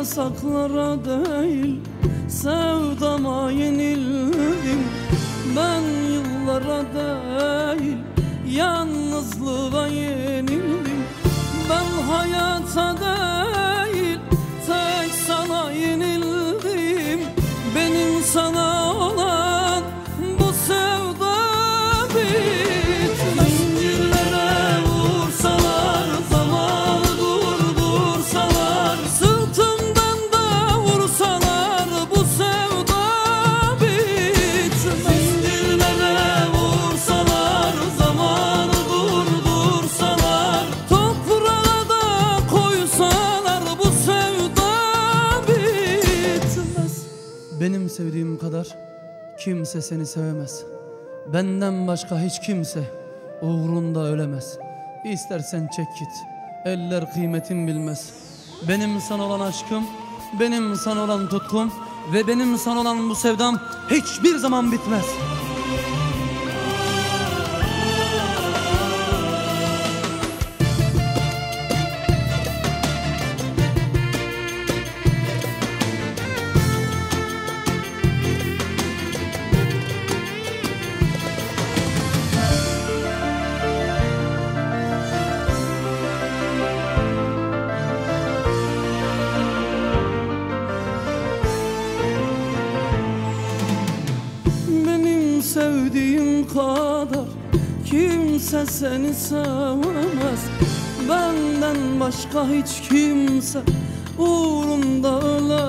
uzaklara değil Sevdama yenildim. Ben yıllara değil Yalnızlığa yenildim. Ben hayata değil Tek sana yenildim. Benim sana olan Bu sevda bitmez sevdiğim kadar kimse seni sevemez. Benden başka hiç kimse uğrunda ölemez. İstersen çek git Eller kıymetin bilmez. Benim sana olan aşkım Benim sana olan tutkum Ve benim sana olan bu sevdam Hiçbir zaman bitmez sevdiğim kadar kimse seni sevemez Benden başka hiç kimse uğrunda ölemez